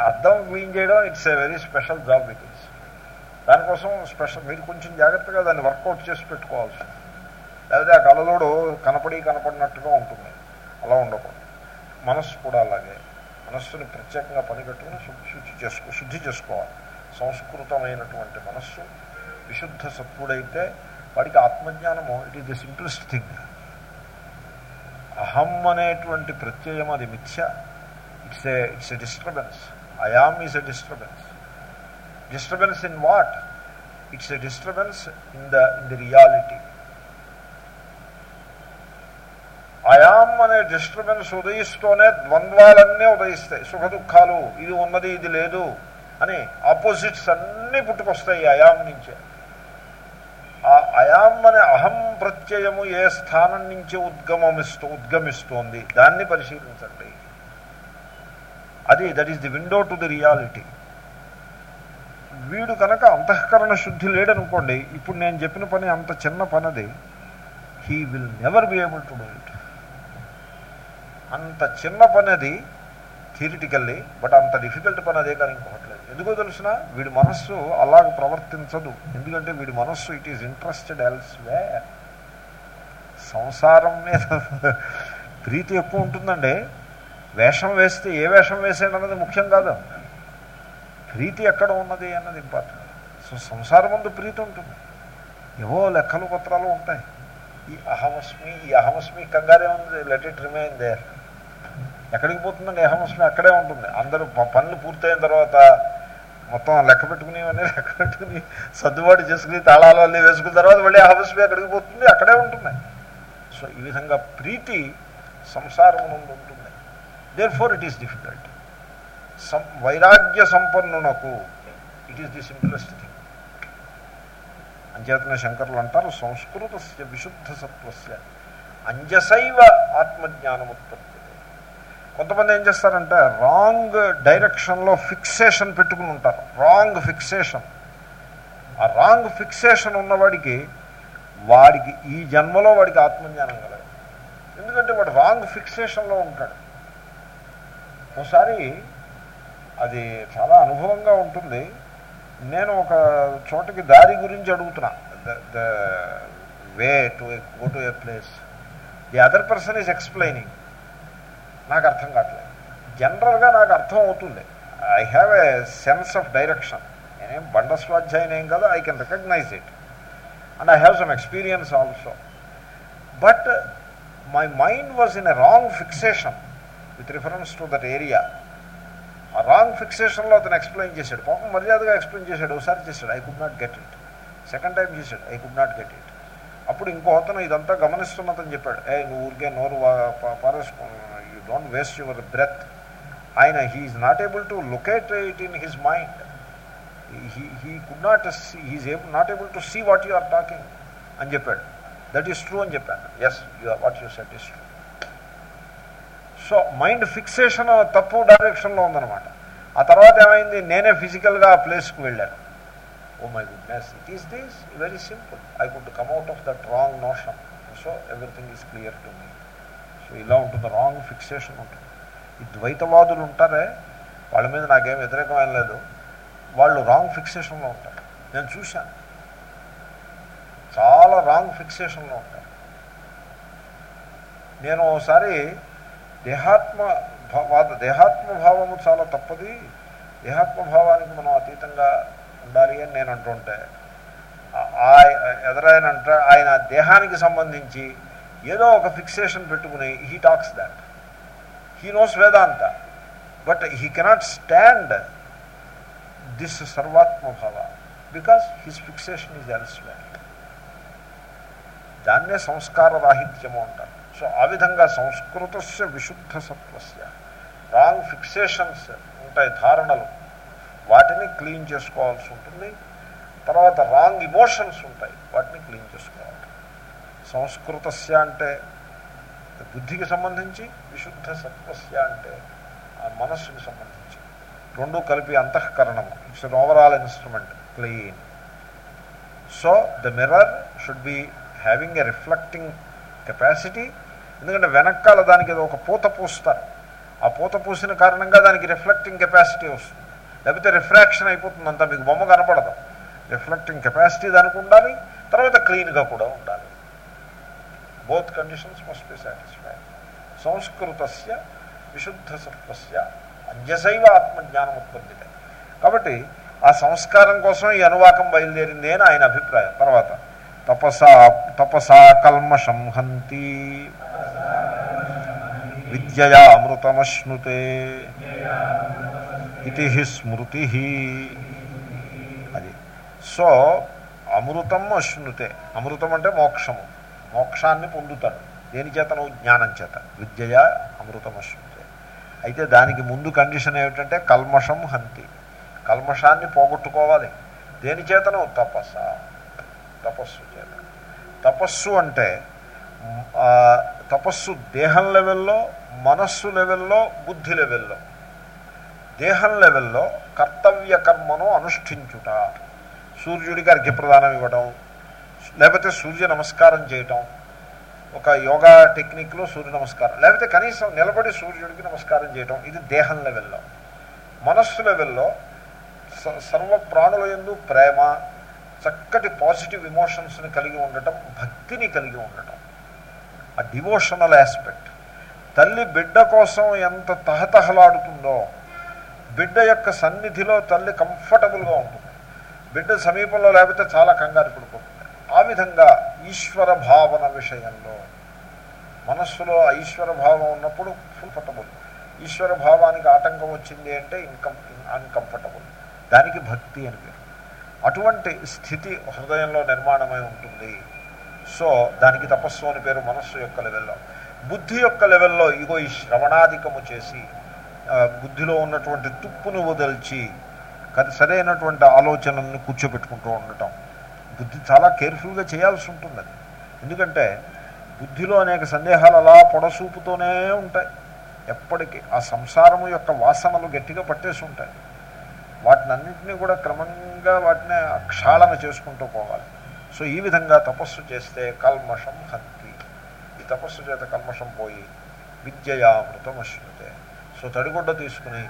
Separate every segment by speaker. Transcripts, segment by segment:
Speaker 1: అర్థం క్లీన్ చేయడం it's a very special job it is దానికోసం స్పెషల్ మీరు కొంచెం జాగ్రత్తగా దాన్ని వర్కౌట్ చేసి పెట్టుకోవాల్సి లేకపోతే ఆ కళలోడు కనపడి కనపడినట్టుగా ఉంటుంది. అలా ఉండకూడదు. మనస్సు కూడా అలాగే. మనస్సుని ప్రత్యేకంగా పనిగట్టుకుని శుద్ధి చేసుకో శుద్ధి చేసుకోవాలి. సంస్కృతమైనటువంటి మనస్సు విశుద్ధ సత్వుడైతే వాడికి ఆత్మజ్ఞానము it is the simplest thing అహం అనేటువంటి ప్రత్యయం అది మిథ్య. It's a it's a disturbance I am is a disturbance disturbance in what it's a disturbance in the in the reality I am అనే డిస్టర్బెన్స్ ఉదయిస్తూనే ద్వంద్వాలన్నీ ఉదయిస్తాయి సుఖ దుఃఖాలు ఇది ఉన్నది ఇది లేదు అని ఆపోజిట్స్ అన్నీ పుట్టుకొస్తాయి అయాం నుంచే ఆ అయాం అనే అహం ప్రత్యయము ఏ స్థానం నుంచి ఉద్గమమిస్తూ ఉద్గమిస్తోంది దాన్ని పరిశీలించండి అది that is the window to the reality వీడు కనుక అంతఃకరణ శుద్ధి లేడనుకోండి ఇప్పుడు నేను చెప్పిన పని అంత చిన్న పనది. He will never be able to do it అంత చిన్న పని అది థియరిటికల్లీ బట్ అంత డిఫికల్ట్ పని అదే కానీ ఇంకోవట్లేదు ఎందుకో తెలిసిన? వీడి మనస్సు అలాగ ప్రవర్తించదు. ఎందుకంటే వీడి మనస్సు it is interested elsewhere సంసారం మీద ప్రీతి ఎక్కువ ఉంటుందండి. వేషం వేస్తే ఏ వేషం వేసాడు అన్నది ముఖ్యం కాదు. ప్రీతి ఎక్కడ ఉన్నది అన్నది ఇంపార్టెంట్ సో సంసారం ముందు ప్రీతి ఉంటుంది. ఏవో లెక్కలు పత్రాలు ఉంటాయి. ఈ అహమస్మి ఈ అహమస్మి కంగారే ఉంది. లెట్ ఇట్ రిమైన్ దేర్ ఎక్కడికి పోతుందండి అహమస్మి? అక్కడే ఉంటుంది. అందరూ పనులు పూర్తయిన తర్వాత మొత్తం లెక్క పెట్టుకునేవన్నీ లెక్క పెట్టుకుని సర్దుబాటు చేసుకుని తాళాలు అన్నీ వేసుకున్న తర్వాత మళ్ళీ అహమస్మి ఎక్కడికి పోతుంది? అక్కడే ఉంటుంది సో ఈ విధంగా ప్రీతి సంసారం ఉంటుంది. Therefore it is difficult సం వైరాగ్య సంపన్నునకు it is the simplest thing అంచేతన శంకరులు అంటారు సంస్కృతస్య విశుద్ధ సత్వస్య అంజసైవ ఆత్మజ్ఞానముత్పత్తి కొంతమంది ఏం చేస్తారంటే రాంగ్ డైరెక్షన్లో ఫిక్సేషన్ పెట్టుకుని ఉంటారు రాంగ్ ఫిక్సేషన్ ఆ రాంగ్ ఫిక్సేషన్ ఉన్నవాడికి వాడికి ఈ జన్మలో వాడికి ఆత్మజ్ఞానం కలదు ఎందుకంటే వాడు రాంగ్ ఫిక్సేషన్లో ఉంటాడు ఒకసారి అది చాలా అనుభవంగా ఉంటుంది. నేను ఒక చోటకి దారి గురించి అడుగుతున్నా. The way to go to a place the other person is explaining నాకు అర్థం కావట్లేదు. జనరల్గా నాకు అర్థం అవుతుంది. I have a sense of direction నేనేం బండ స్వాధ్యాయం ఏం కదా I can recognise it and I have some experience also but my mind was in a wrong fixation with reference to that area. ఆ రాంగ్ ఫిక్సేషన్లో అతను ఎక్స్ప్లెయిన్ చేశాడు. పాపం మర్యాదగా ఎక్స్ప్లెయిన్ చేశాడు. ఒకసారి చేశాడు. I could not get it second time చేశాడు. I could not get it అప్పుడు ఇంకో అతను ఇదంతా గమనిస్తున్నతను చెప్పాడు. ఏ నువ్వు ఊరికే నోరు పారేసుకో. You don't waste your breath ఆయన he is not able to locate it in his mind he he could not he is able not able to see what you are talking అని చెప్పాడు. దట్ ఈస్ ట్రూ అని చెప్పాను. Yes you are what you said is true so mind fixation తప్పు డైరెక్షన్లో ఉందనమాట ఆ తర్వాత ఏమైంది? నేనే ఫిజికల్గా ఆ ప్లేస్కి వెళ్ళాను. ఓ my goodness it is this very simple I could come out of that wrong notion so everything is clear to me so ఇలా ఉంటుంది రాంగ్ ఫిక్సేషన్ ఉంటుంది. ఈ ద్వైతవాదులు ఉంటారే వాళ్ళ మీద నాకేం వ్యతిరేకమైన లేదు. వాళ్ళు రాంగ్ ఫిక్సేషన్లో ఉంటారు. నేను చూశాను. చాలా రాంగ్ ఫిక్సేషన్లో ఉంటారు. నేను ఒకసారి దేహాత్మ వాద దేహాత్మ భావము చాలా తప్పది. దేహాత్మభావానికి మనం అతీతంగా ఉండాలి అని నేను అంటుంటే ఎదరైన అంటే ఆయన దేహానికి సంబంధించి ఏదో ఒక ఫిక్సేషన్ పెట్టుకుని he talks that he knows Vedanta but he cannot stand this సర్వాత్మభావ because his fixation is elsewhere దాన్నే సంస్కార రాహిత్యము అంటారు. సో ఆ విధంగా సంస్కృతస్య విశుద్ధ సత్వస్య రాంగ్ ఫిక్సేషన్స్ ఉంటాయి ధారణలు। వాటిని క్లీన్ చేసుకోవాల్సి ఉంటుంది। తర్వాత రాంగ్ ఇమోషన్స్ ఉంటాయి। వాటిని క్లీన్ చేసుకోవాలి। సంస్కృతస్య అంటే బుద్ధికి సంబంధించి విశుద్ధ సత్వస్య అంటే ఆ మనస్సుకి సంబంధించి. రెండు కలిపి అంతఃకరణం. It's an overall instrument clean so the mirror should be having a reflecting capacity ఎందుకంటే వెనకాల దానికి ఏదో ఒక పూత పూస్తారు. ఆ పూత పూసిన కారణంగా దానికి రిఫ్లెక్టింగ్ కెపాసిటీ వస్తుంది. లేకపోతే రిఫ్రాక్షన్ అయిపోతుంది. అంతా మీకు బొమ్మ కనపడదు. రిఫ్లెక్టింగ్ కెపాసిటీ దానికి ఉండాలి. తర్వాత క్లీన్గా కూడా ఉండాలి. Both conditions must be satisfied సంస్కృతస్య విశుద్ధ సత్వస్య అంజసైవ ఆత్మజ్ఞానం ఉత్పత్తి కాబట్టి ఆ సంస్కారం కోసం ఈ అనువాకం బయలుదేరింది అని ఆయన అభిప్రాయం. తర్వాత తపసా తపసా కల్మషం హంతి విద్యయా అమృతమశ్నుతే ఇది స్మృతి అది. సో అమృతం అశ్నుతే. అమృతం అంటే మోక్షము. మోక్షాన్ని పొందుతాడు. దేని చేతను? జ్ఞానం చేత. విద్యయ అమృతం అశ్నుతే. అయితే దానికి ముందు కండిషన్ ఏమిటంటే కల్మషం హంతి. కల్మషాన్ని పోగొట్టుకోవాలి. దేని చేతను? తపస్స తపస్సు చేత. తపస్సు అంటే తపస్సు దేహం లెవెల్లో మనస్సు లెవెల్లో బుద్ధి లెవెల్లో. దేహం లెవెల్లో కర్తవ్య కర్మను అనుష్ఠించుట. సూర్యుడికి అర్ఘ్యప్రదానం ఇవ్వడం లేకపోతే సూర్య నమస్కారం చేయటం. ఒక యోగా టెక్నిక్లో సూర్య నమస్కారం. లేకపోతే కనీసం నిలబడి సూర్యుడికి నమస్కారం చేయటం ఇది దేహం లెవెల్లో. మనస్సు లెవెల్లో సర్వ ప్రాణుల ఎందు ప్రేమ చక్కటి పాజిటివ్ ఇమోషన్స్ని కలిగి ఉండటం భక్తిని కలిగి ఉండటం. ఆ డివోషనల్ ఆస్పెక్ట్. తల్లి బిడ్డ కోసం ఎంత తహతహలాడుతుందో బిడ్డ యొక్క సన్నిధిలో తల్లి కంఫర్టబుల్గా ఉంటుంది. బిడ్డ సమీపంలో లేకపోతే చాలా కంగారు పడిపోతుంది. ఆ విధంగా ఈశ్వర భావన విషయంలో మనస్సులో ఈశ్వర భావం ఉన్నప్పుడు కంఫర్టబుల్ ఈశ్వర భావానికి ఆటంకం వచ్చింది అంటే ఇన్కం అన్కంఫర్టబుల్ దానికి భక్తి అని పేరు. అటువంటి స్థితి హృదయంలో నిర్మాణమై ఉంటుంది. సో దానికి తపస్సు అని పేరు మనస్సు యొక్క లెవెల్లో. బుద్ధి యొక్క లెవెల్లో ఇగో ఈ శ్రవణాధికము చేసి బుద్ధిలో ఉన్నటువంటి తుప్పును వదల్చి సరైనటువంటి ఆలోచనల్ని కూర్చోబెట్టుకుంటూ ఉండటం. బుద్ధి చాలా కేర్ఫుల్గా చేయాల్సి ఉంటుంది. అది ఎందుకంటే బుద్ధిలో అనేక సందేహాలు అలా పొడసూపుతూనే ఉంటాయి. ఎప్పటికీ ఆ సంసారము యొక్క వాసనలు గట్టిగా పట్టేసి ఉంటాయి. వాటిని అన్నింటినీ కూడా క్రమంగా వాటిని క్షాళన చేసుకుంటూ పోవాలి. సో ఈ విధంగా తపస్సు చేస్తే కల్మషం హంతి ఈ తపస్సు చేత కల్మషం పోయి విద్యయామృతం అశ్నుతే సో తడిగుడ్డ తీసుకుని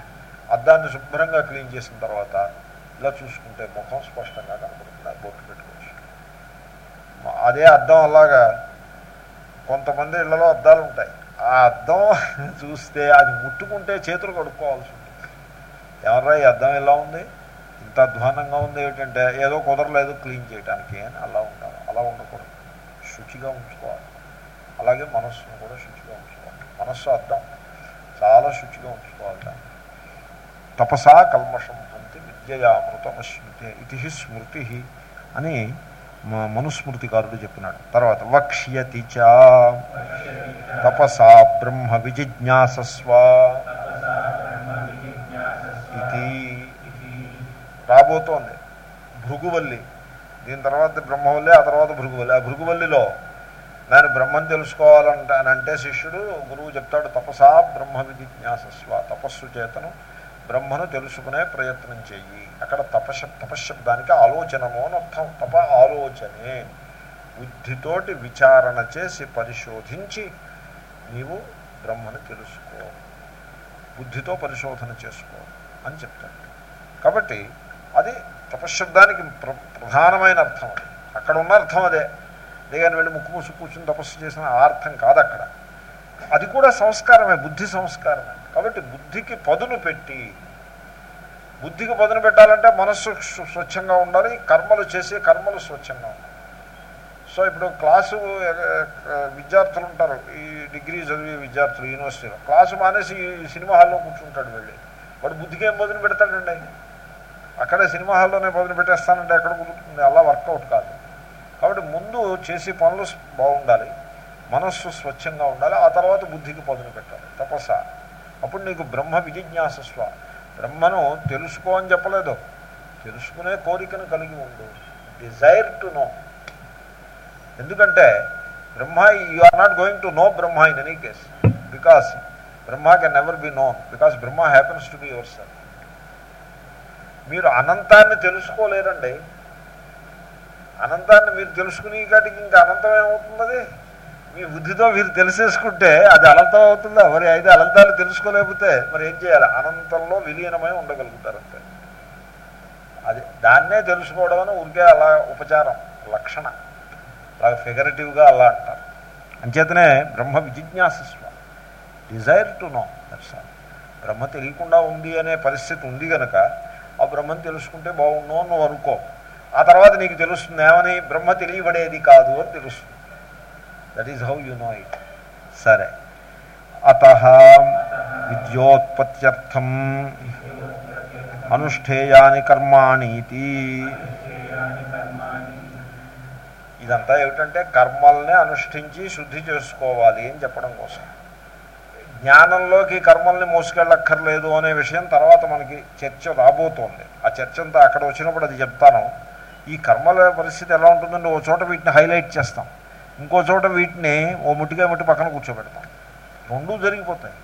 Speaker 1: అద్దాన్ని శుభ్రంగా క్లీన్ చేసిన తర్వాత ఇలా చూసుకుంటే ముఖం స్పష్టంగా కనపడుతుంది. బొట్టు పెట్టుకోవచ్చు. అదే అద్దం అలాగా కొంతమంది ఇళ్ళలో అద్దాలు ఉంటాయి. ఆ అద్దం చూస్తే అది ముట్టుకుంటే చేతులు కడుక్కోవాల్సి ఉంటుంది. ఎవరా ఈ అద్దం ఎలా ఉంది? ఇంత అధ్వానంగా ఉంది ఏమిటంటే ఏదో కుదరలేదు క్లీన్ చేయడానికి అని అలా ఉండాలి. అలా ఉండకూడదు. శుచిగా ఉంచుకోవాలి. అలాగే మనస్సును కూడా శుచిగా ఉంచుకోవాలి. మనస్సు అర్థం. చాలా శుచిగా ఉంచుకోవాలి దాన్ని. తపసా కల్మషం పొంది విద్యయామృతం స్మృతి ఇది స్మృతి అని మనుస్మృతికారుడు చెప్పినాడు. తర్వాత వక్ష్యతి చ. తపసా బ్రహ్మ విజిజ్ఞాసస్వ. రాబోతోంది. భృగువల్లి. దీని తర్వాత బ్రహ్మవల్లి ఆ తర్వాత భృగువల్లి. ఆ భృగువల్లిలో నేను బ్రహ్మం అని అంటే శిష్యుడు గురువు చెప్తాడు తపసా బ్రహ్మ విజిజ్ఞాసస్వ తపస్సు చేతను బ్రహ్మను తెలుసుకునే ప్రయత్నం చెయ్యి. అక్కడ తపశ తపశ్శబ్దానికి ఆలోచనము అని అర్థం. తప ఆలోచనే. బుద్ధితోటి విచారణ చేసి పరిశోధించి నీవు బ్రహ్మను తెలుసుకో. బుద్ధితో పరిశోధన చేసుకో అని చెప్తాడు. కాబట్టి అది తపశ్శబ్దానికి ప్ర ప్రధానమైన అర్థం అది. అక్కడ ఉన్న అర్థం అదే. అంతేగాని వెళ్ళి ముక్కు ముసు కూర్చుని తపస్సు చేసిన ఆ అర్థం కాదు అక్కడ. అది కూడా సంస్కారమే బుద్ధి సంస్కారమే. కాబట్టి బుద్ధికి పదును పెట్టి బుద్ధికి పదును పెట్టాలంటే మనస్సు స్వచ్ఛంగా ఉండాలి కర్మలు చేసే కర్మలు స్వచ్ఛంగా ఉండాలి. సో ఇప్పుడు క్లాసు విద్యార్థులు ఉంటారు. ఈ డిగ్రీ చదివే విద్యార్థులు యూనివర్సిటీలో. క్లాసు మానేసి సినిమా హాల్లో కూర్చుంటాడు వెళ్ళి. వాడు బుద్ధికి ఏం పదును పెడతాడండి అక్కడే సినిమా హాల్లోనే పదును పెట్టేస్తానంటే ఎక్కడ కుదురుతుంది? అలా వర్కౌట్ కాదు. కాబట్టి ముందు చేసే పనులు బాగుండాలి. మనస్సు స్వచ్ఛంగా ఉండాలి. ఆ తర్వాత బుద్ధికి పదును పెట్టాలి. తపస్స. అప్పుడు నీకు బ్రహ్మ విజిజ్ఞాసస్వ బ్రహ్మను తెలుసుకో అని చెప్పలేదు. తెలుసుకునే కోరికను కలిగి ఉండు. Desire to know. ఎందుకంటే Brahma you are not going to know Brahma in any case. Because Brahma can never be known. Because Brahma happens to be yourself. మీరు అనంతాన్ని తెలుసుకోలేరండి అనంతాన్ని మీరు తెలుసుకునే కాటికి ఇంకా అనంతం ఏమవుతుంది మీ బుద్ధితో మీరు తెలిసేసుకుంటే అది అనంతం అవుతుందా? మరి అయితే అనంతాలు తెలుసుకోలేకపోతే మరి ఏం చేయాలి? అనంతంలో విలీనమై ఉండగలుగుతారు అంతే అది దాన్నే తెలుసుకోవడం అని ఊరికే అలా ఉపచారం లక్షణ. అలా ఫిగరేటివ్గా అలా అంటారు. అంచేతనే Brahma విజిజ్ఞాసస్వ desire to know that's Brahma తెలియకుండా ఉంది అనే పరిస్థితి ఉంది కనుక ఆ బ్రహ్మను తెలుసుకుంటే బాగుండు అని నువ్వు అనుకో. ఆ తర్వాత నీకు తెలుస్తుంది ఏమని? బ్రహ్మ తెలియబడేది కాదు అని తెలుస్తుంది. That is how you know it సరే. అత విద్యోత్పత్త్యర్థం అనుష్ఠేయాని కర్మాణీతి ఇదంతా ఏమిటంటే కర్మల్ని అనుష్ఠించి శుద్ధి చేసుకోవాలి అని చెప్పడం కోసం. జ్ఞానంలోకి కర్మల్ని మోసుకెళ్ళక్కర్లేదు అనే విషయం తర్వాత మనకి చర్చ రాబోతోంది. ఆ చర్చ అంతా అక్కడ వచ్చినప్పుడు అది చెప్తాను. ఈ కర్మల పరిస్థితి ఎలా ఉంటుందంటే ఓ చోట వీటిని హైలైట్ చేస్తాం. ఇంకో చోట వీటిని ఓ ముట్టిగా ముట్టి పక్కన కూర్చోబెడతాం. రెండూ జరిగిపోతాయి.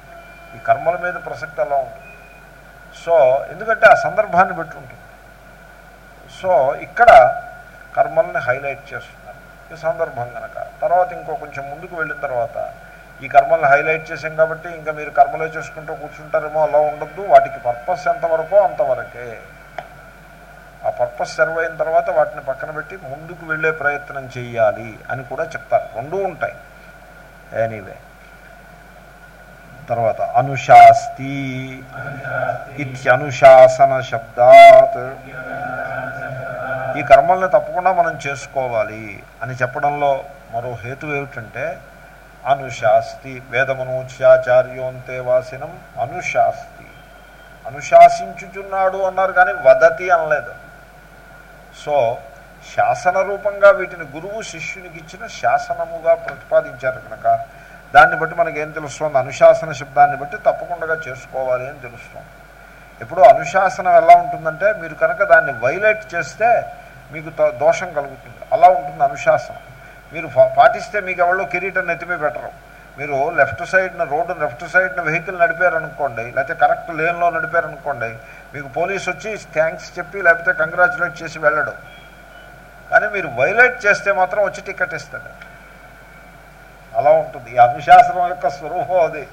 Speaker 1: ఈ కర్మల మీద ప్రసక్తి అలా ఉంటుంది? సో ఎందుకంటే ఆ సందర్భాన్ని బట్టి ఉంటుంది. సో ఇక్కడ కర్మల్ని హైలైట్ చేస్తున్నారు. ఈ సందర్భం కనుక తర్వాత ఇంకో కొంచెం ముందుకు వెళ్ళిన తర్వాత ఈ కర్మల్ని హైలైట్ చేసాం కాబట్టి ఇంకా మీరు కర్మలే చేసుకుంటూ కూర్చుంటారేమో అలా ఉండద్దు. వాటికి పర్పస్ ఎంతవరకో అంతవరకే. ఆ పర్పస్ సర్వ్ అయిన తర్వాత వాటిని పక్కన పెట్టి ముందుకు వెళ్ళే ప్రయత్నం చేయాలి అని కూడా చెప్తారు. రెండూ ఉంటాయి. ఎనీవే తర్వాత అనుశాస్తి ఇత్యనుశాసన శబ్దాత్. ఈ కర్మల్ని తప్పకుండా మనం చేసుకోవాలి అని చెప్పడంలో మరో హేతు ఏమిటంటే అనుశాస్తి వేదమనోచ్యాచార్యోంతే వాసినం అనుశాస్తి. అనుశాసించుచున్నాడు అన్నారు కానీ వదతి అనలేదు. సో శాసన రూపంగా వీటిని గురువు శిష్యునికి ఇచ్చిన శాసనముగా ప్రతిపాదించారు కనుక దాన్ని బట్టి మనకేం ఏం తెలుస్తుంది? అనుశాసన శబ్దాన్ని బట్టి తప్పకుండా చేసుకోవాలి అని తెలుస్తుంది. ఎప్పుడు అనుశాసనం ఎలా ఉంటుందంటే మీరు కనుక దాన్ని వైలేట్ చేస్తే మీకు దోషం కలుగుతుంది. అలా ఉంటుంది అనుశాసనం. మీరు పాటిస్తే మీకు ఎవరో కిరీటం నెత్తిమే పెట్టరు. మీరు లెఫ్ట్ సైడ్న రోడ్డు లెఫ్ట్ సైడ్న వెహికల్ నడిపారనుకోండి లేకపోతే కరెక్ట్ లేన్లో నడిపారనుకోండి మీకు పోలీస్ వచ్చి థ్యాంక్స్ చెప్పి లేకపోతే కంగ్రాచులేట్ చేసి వెళ్ళడం. కానీ మీరు వైలేట్ చేస్తే మాత్రం వచ్చి టికెట్ ఇస్తాడు. అలా ఉంటుంది. ఈ అనుశాసనం యొక్క స్వరూపం అది.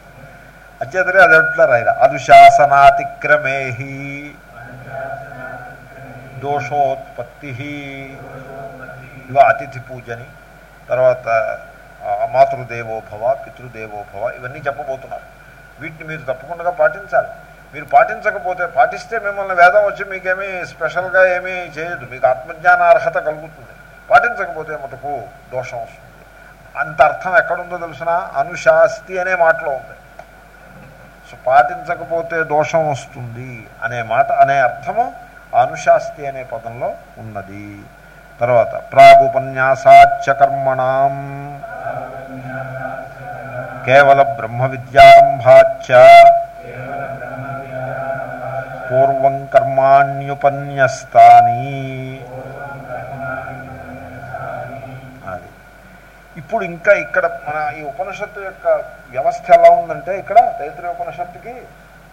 Speaker 1: అధ్యతరే అది అంటున్నారు ఆయన. అనుశాసనాతిక్రమేహి దోషోత్పత్తి. ఇవ అతిథి పూజని. తర్వాత మాతృదేవోభవ పితృదేవోభవ ఇవన్నీ చెప్పబోతున్నారు. వీటిని మీరు తప్పకుండా పాటించాలి. మీరు పాటించకపోతే పాటిస్తే మిమ్మల్ని వేదం వచ్చి మీకేమీ స్పెషల్గా ఏమీ చేయదు మీకు ఆత్మజ్ఞాన అర్హత కలుగుతుంది. పాటించకపోతే మటుకు దోషం వస్తుంది. అంత అర్థం ఎక్కడుందో తెలిసిన? అనుశాస్తి అనే మాటలో ఉంది. సో పాటించకపోతే దోషం వస్తుంది అనే మాట అనే అర్థము అనుశాస్తి అనే పదంలో ఉన్నది. తర్వాత ప్రాగుపన్యాసాచ కర్మణం కేవల బ్రహ్మ విద్యారంభాచ పూర్వం కర్మాణ్యుపన్యస్తాని. అది. ఇప్పుడు ఇంకా ఇక్కడ మన ఈ ఉపనిషత్తు యొక్క వ్యవస్థ ఎలా ఉందంటే ఇక్కడ తైత్రీయ ఉపనిషత్తుకి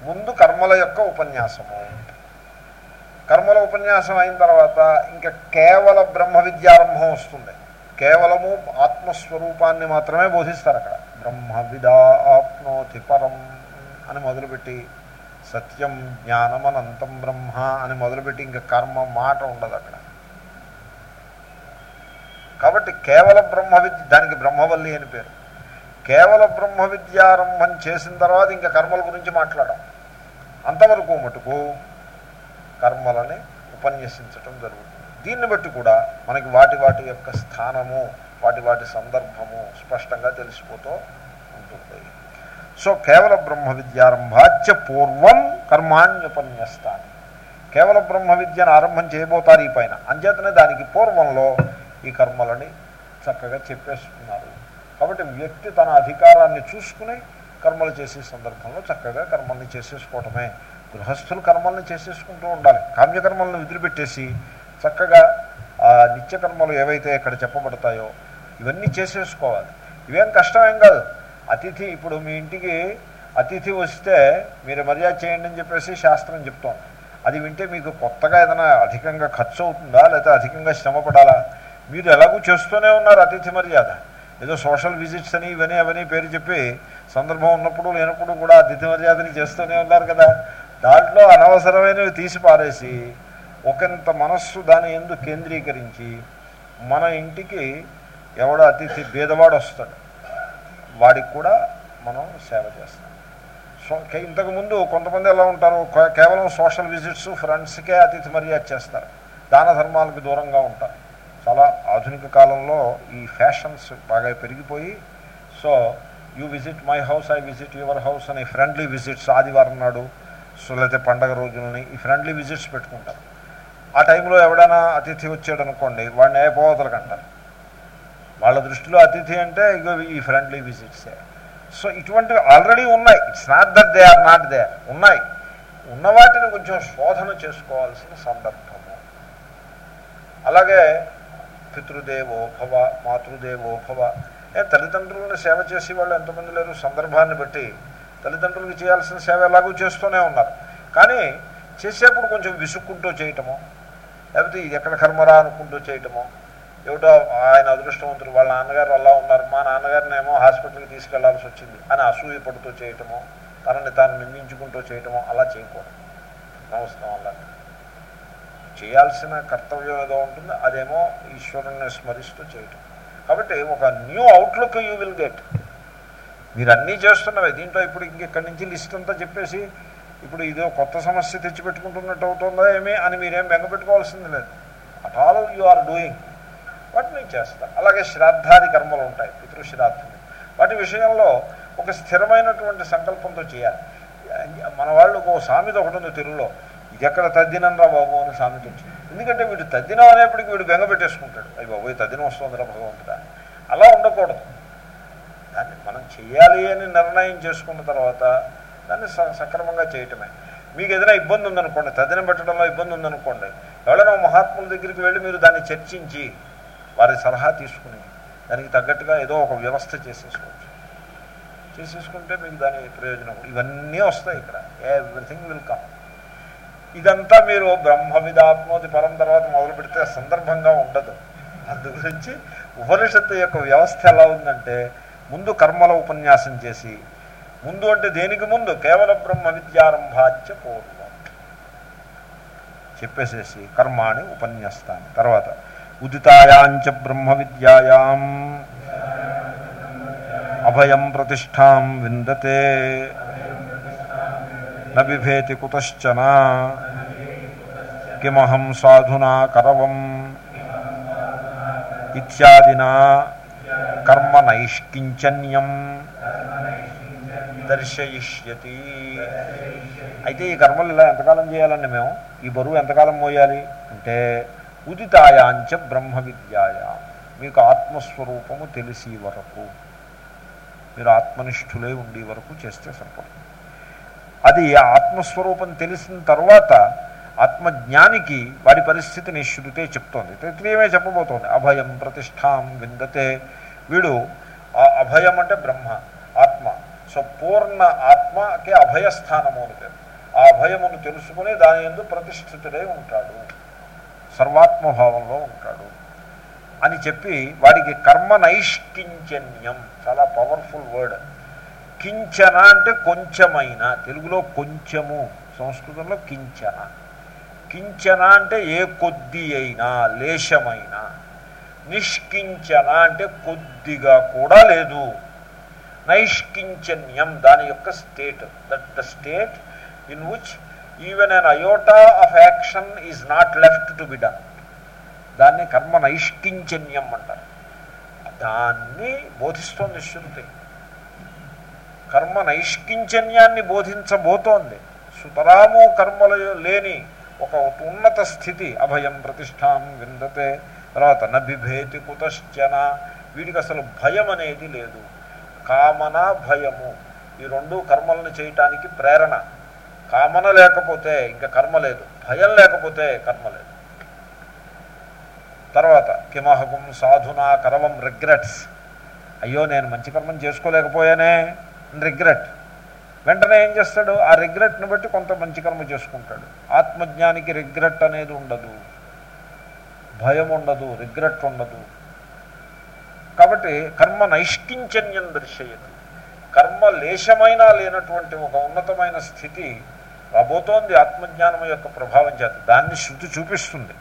Speaker 1: ముందు కర్మల యొక్క ఉపన్యాసము. కర్మల ఉపన్యాసం అయిన తర్వాత ఇంకా కేవల బ్రహ్మ విద్యారంభం వస్తుంది. కేవలము ఆత్మస్వరూపాన్ని మాత్రమే బోధిస్తారు అక్కడ. బ్రహ్మ విదా ఆప్నోతి పరం అని మొదలుపెట్టి సత్యం జ్ఞానం అనంతం బ్రహ్మ అని మొదలుపెట్టి ఇంకా కర్మ మాట ఉండదు అక్కడ. కాబట్టి కేవల బ్రహ్మ విద్య దానికి బ్రహ్మవల్లి అని పేరు. కేవల బ్రహ్మ విద్యారంభం చేసిన తర్వాత ఇంకా కర్మల గురించి మాట్లాడడం అంతవరకు మటుకు కర్మలని ఉపన్యసించటం జరుగుతుంది. దీన్ని బట్టి కూడా మనకి వాటి వాటి యొక్క స్థానము వాటి వాటి సందర్భము స్పష్టంగా తెలిసిపోతూ ఉంటుంది. సో కేవల బ్రహ్మ విద్యారంభాచ్య పూర్వం కర్మాణ్యుపన్యస్తాన్ని కేవల బ్రహ్మ విద్యను ఆరంభం చేయబోతారు ఈ పైన. అంచేతనే దానికి పూర్వంలో ఈ కర్మలని చక్కగా చెప్పేస్తున్నారు. కాబట్టి వ్యక్తి తన అధికారాన్ని చూసుకుని కర్మలు చేసే సందర్భంలో చక్కగా కర్మల్ని చేసేసుకోవటమే. గృహస్థులు కర్మల్ని చేసేసుకుంటూ ఉండాలి. కామ్యకర్మలను వదిలిపెట్టేసి చక్కగా ఆ నిత్యకర్మలు ఏవైతే ఇక్కడ చెప్పబడతాయో ఇవన్నీ చేసేసుకోవాలి. ఇవేం కష్టమేం కాదు. అతిథి ఇప్పుడు మీ ఇంటికి అతిథి వస్తే మీరు మర్యాద చేయండి అని చెప్పేసి శాస్త్రం చెప్తాం అది వింటే మీకు కొత్తగా ఏదైనా అధికంగా ఖర్చు అవుతుందా లేకపోతే అధికంగా శ్రమ పడాలా? మీరు ఎలాగూ చేస్తూనే ఉన్నారు అతిథి మర్యాద. ఏదో సోషల్ విజిట్స్ అని ఇవని అవని పేరు చెప్పి సందర్భం ఉన్నప్పుడు లేనప్పుడు కూడా అతిథి మర్యాదని చేస్తూనే ఉన్నారు కదా. దాంట్లో అనవసరమైనవి తీసి పారేసి ఒకంత మనస్సు దాని ఎందు కేంద్రీకరించి మన ఇంటికి ఎవడో అతిథి భేదవాడు వస్తాడు. వాడికి కూడా మనం సేవ చేస్తాం. సో ఇంతకుముందు కొంతమంది ఎలా ఉంటారు? కేవలం సోషల్ విజిట్స్ ఫ్రెండ్స్కే అతిథి మర్యాద చేస్తారు. దాన ధర్మాలకు దూరంగా ఉంటారు. చాలా ఆధునిక కాలంలో ఈ ఫ్యాషన్స్ బాగా పెరిగిపోయి so you visit my house I visit your house అనే ఫ్రెండ్లీ విజిట్స్ ఆదివారం నాడు సో లేకపోతే పండగ రోజులని ఈ ఫ్రెండ్లీ విజిట్స్ పెట్టుకుంటారు ఆ టైంలో ఎవడైనా అతిథి వచ్చాడు అనుకోండి వాడిని అయిపోవతలకు అంటారు వాళ్ళ దృష్టిలో అతిథి అంటే ఇగో ఈ ఫ్రెండ్లీ విజిట్సే. సో ఇటువంటివి ఆల్రెడీ ఉన్నాయి. It's not that they are not they ఉన్నాయి. ఉన్న వాటిని కొంచెం శోధన చేసుకోవాల్సిన సందర్భము. అలాగే పితృదేవోభవ మాతృదేవోభవ తల్లిదండ్రులను సేవ చేసి వాళ్ళు ఎంతమంది లేరు? సందర్భాన్ని బట్టి తల్లిదండ్రులకు చేయాల్సిన సేవ ఎలాగో చేస్తూనే ఉన్నారు. కానీ చేసేప్పుడు కొంచెం విసుక్కుంటూ చేయటము లేకపోతే ఇది ఎక్కడ కర్మరా అనుకుంటూ చేయటము ఏమిటో ఆయన అదృష్టవంతులు వాళ్ళ నాన్నగారు అలా ఉన్నారు మా నాన్నగారిని ఏమో హాస్పిటల్కి తీసుకెళ్ళాల్సి వచ్చింది అని అసూయ పడుతూ చేయటము తనని తాను నిందించుకుంటూ చేయటము అలా చేయకూడదు. నమస్కారం వల్ల చేయాల్సిన కర్తవ్యం ఏదో ఉంటుంది అదేమో ఈశ్వరుణ్ణి స్మరిస్తూ చేయటం. కాబట్టి ఒక new outlook you will get. మీరు అన్నీ దీంట్లో ఇప్పుడు ఇంకెక్కడి నుంచి లిస్ట్ అంతా చెప్పేసి ఇప్పుడు ఇదో కొత్త సమస్య తెచ్చిపెట్టుకుంటున్నట్టు అవుతుందా ఏమి అని మీరేం బెంగపెట్టుకోవాల్సింది లేదు. At all you are doing వాటిని చేస్తారు అలాగే శ్రాద్ధాది కర్మలు ఉంటాయి. పితృశ్రాద్ధులు వాటి విషయంలో ఒక స్థిరమైనటువంటి సంకల్పంతో చేయాలి. మన వాళ్ళు ఒక సామెత ఒకటి ఉంది తెలుగులో. ఇది ఎక్కడ తద్దినంరా బాబు అని సామెత వచ్చింది. ఎందుకంటే వీడు తద్దినం అనేప్పటికీ వీడు బెంగ పెట్టేసుకుంటాడు. అయ్యి బాబు తద్దినం వస్తుందిరా భగవంతుడా అలా ఉండకూడదు. దాన్ని మనం చేయాలి అని నిర్ణయం చేసుకున్న తర్వాత దాన్ని స- సక్రమంగా చేయటమే. మీకు ఏదైనా ఇబ్బంది ఉందనుకోండి తదిన పెట్టడంలో ఇబ్బంది ఉందనుకోండి ఎవరైనా మహాత్ముల దగ్గరికి వెళ్ళి మీరు దాన్ని చర్చించి వారి సలహా తీసుకుని దానికి తగ్గట్టుగా ఏదో ఒక వ్యవస్థ చేసేసుకోవచ్చు. చేసేసుకుంటే మీకు దాని ప్రయోజనం ఇవన్నీ వస్తాయి ఇక్కడ. ఎవ్రీథింగ్ విల్ కమ్ ఇదంతా మీరు బ్రహ్మ విధాత్మోది పరం తర్వాత మొదలు పెడితే సందర్భంగా ఉండదు. అందు గురించి ఉపనిషత్తు యొక్క వ్యవస్థ ఎలా ఉందంటే ముందు కర్మల ఉపన్యాసం చేసి ముందు అంటే దేనికి ముందు? కేవల బ్రహ్మ విద్యారంభాచ్య పూర్వం. చెప్పేసేసి కర్మాణి ఉపన్యస్తాను తర్వాత ఉదితాయాంచ బ్రహ్మ విద్యాయాం అభయం ప్రతిష్టాం విందతే నబిభేతి కుతశ్చన కిమహం సాధునా కరవం ఇత్యాదినా కర్మ నైష్కించన్యం దర్శయిష్యతి అయితే ఈ కర్మలు ఇలా ఎంతకాలం చేయాలండి మేము? ఈ బరువు ఎంతకాలం మోయాలి? అంటే ఉదితాయాంచ బ్రహ్మ విద్యాయా. మీకు ఆత్మస్వరూపము తెలిసి వరకు మీరు ఆత్మనిష్ఠులే ఉండే వరకు చేస్తే సరిపడుతుంది. అది ఆత్మస్వరూపం తెలిసిన తర్వాత ఆత్మజ్ఞానికి వాడి పరిస్థితిని శృతే చెప్తోంది. తృతీయమే చెప్పబోతోంది. అభయం ప్రతిష్టాం విందతే వీడు ఆ అభయం అంటే బ్రహ్మ ఆత్మ. సో పూర్ణ ఆత్మకి అభయస్థానము అని పేరు. ఆ అభయమును తెలుసుకుని దాని ఎందు ప్రతిష్ఠితుడై ఉంటాడు. సర్వాత్మభావంలో ఉంటాడు. అని చెప్పి వాడికి కర్మ నైష్కించన్యం చాలా పవర్ఫుల్ వర్డ్. కించన అంటే కొంచెమైన తెలుగులో కొంచెము సంస్కృతంలో కించన. కించన అంటే ఏ కొద్ది అయినా లేశమైనా. నిష్కించన అంటే కొద్దిగా కూడా లేదు. నైష్కించన్యం దాని యొక్క state that the state in which even an iota of action is not left to be done దాన్ని కర్మ నైష్కించన్యం అంటారు. దాన్ని బోధిస్తోంది శృతి. కర్మ నైష్కించన్యాన్ని బోధించబోతోంది. సుతరాము కర్మలు లేని ఒక ఉన్నత స్థితి అభయం ప్రతిష్టాం విందతే. తర్వాత నభిభేతి కుతశ్చన. వీడికి అసలు భయం అనేది లేదు. కామన భయము. ఈ రెండు కర్మలను చేయటానికి ప్రేరణ. కామన లేకపోతే ఇంకా కర్మ లేదు. భయం లేకపోతే కర్మ లేదు. తర్వాత కిమహకుం సాధునా కరవం రిగ్రెట్స్. అయ్యో నేను మంచి కర్మం చేసుకోలేకపోయానే. రిగ్రెట్. వెంటనే ఏం చేస్తాడు? ఆ రిగ్రెట్ని బట్టి కొంత మంచి కర్మ చేసుకుంటాడు. ఆత్మజ్ఞానికి రిగ్రెట్ అనేది ఉండదు. భయం ఉండదు రిగ్రెట్ ఉండదు కాబట్టి కర్మ నైష్కించన్యం దర్శయతి. కర్మ లేశమైనా లేనటువంటి ఒక ఉన్నతమైన స్థితి రాబోతోంది ఆత్మజ్ఞానం యొక్క ప్రభావం చేత. దాన్ని శృతి చూపిస్తుంది.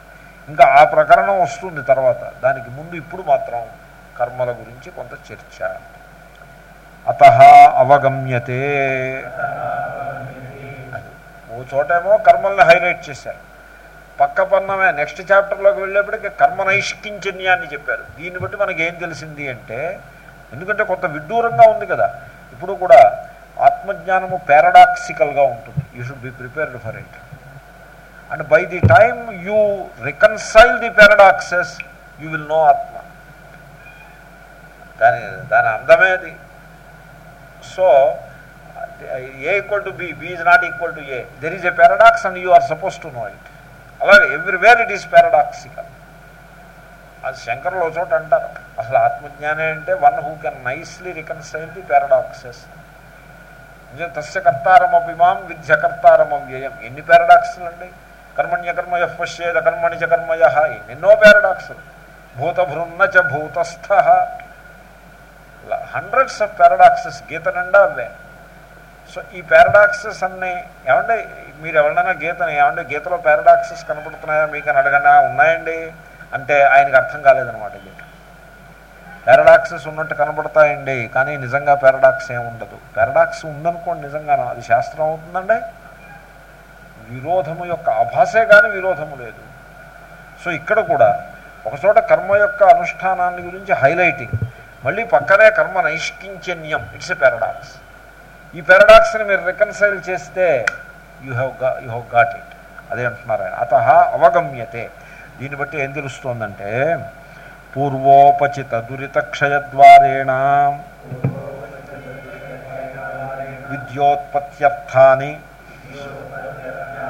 Speaker 1: ఇంకా ఆ ప్రకరణం వస్తుంది తర్వాత. దానికి ముందు ఇప్పుడు మాత్రం కర్మల గురించి కొంత చర్చ. అత అవగమ్యతే. ఓ చోటేమో కర్మల్ని హైలైట్ చేశారు. పక్క పన్నమే నెక్స్ట్ చాప్టర్లోకి వెళ్ళేప్పటికీ కర్మ నైష్కించన్యాన్ని చెప్పారు. దీన్ని బట్టి మనకి ఏం తెలిసింది అంటే ఎందుకంటే కొంత విడ్డూరంగా ఉంది కదా ఇప్పుడు కూడా ఆత్మజ్ఞానము పారాడాక్సికల్గా ఉంటుంది. You should be prepared for it and by the time you reconcile the paradoxes you will know ఆత్మ దాని దాని అందమే అది. So A equal to B B is not equal to A there is a paradox and you are suppose to know it అలాగే everywhere it is paradoxical అది శంకర్లో చోట అంటారు. అసలు ఆత్మజ్ఞానే అంటే one who can nicely reconcile the paradoxes తస్య కర్తారమపిమాం విద్యకర్తారమవ్యయం ఎన్ని పారాడాక్సులు అండి కర్మణ్యకర్మయ పశ్యేద కర్మణి కర్మయ. ఎన్నెన్నో పారాడాక్సులు భూతభృన్న చ భూతస్థ. హండ్రెడ్స్ ఆఫ్ పారాడాక్సెస్ గీత నిండా అవే. సో ఈ పారాడాక్సెస్ అన్నీ ఏమంటే మీరు ఎవరినైనా గీతని ఏమంటే గీతలో పారాడాక్సెస్ కనపడుతున్నాయా మీకు అని అడగనా ఉన్నాయండి అంటే ఆయనకి అర్థం కాలేదనమాట గీత. పారాడాక్సెస్ ఉన్నట్టు కనపడతాయండి కానీ నిజంగా పారాడాక్స్ ఏముండదు పారాడాక్స్ ఉందనుకోండి నిజంగానో అది శాస్త్రం అవుతుందండి. విరోధము యొక్క అభాసే కానీ విరోధము లేదు. సో ఇక్కడ కూడా ఒకచోట కర్మ యొక్క అనుష్ఠానాన్ని గురించి హైలైటింగ్ మళ్ళీ పక్కనే కర్మ నైష్కించన్యం. ఇట్స్ ఎ పారాడాక్స్ ఈ పారాడాక్స్ని మీరు రికన్సైల్ చేస్తే యూ హ్యావ్గా యూ హ్యావ్ గాట్ ఇట్ అదే అంటున్నారు ఆయన. అత అవగమ్యతే. దీన్ని బట్టి ఏం తెలుస్తోందంటే పూర్వోపచిత దురితక్షయద్వారేణ విద్యోత్పత్త్యర్థాని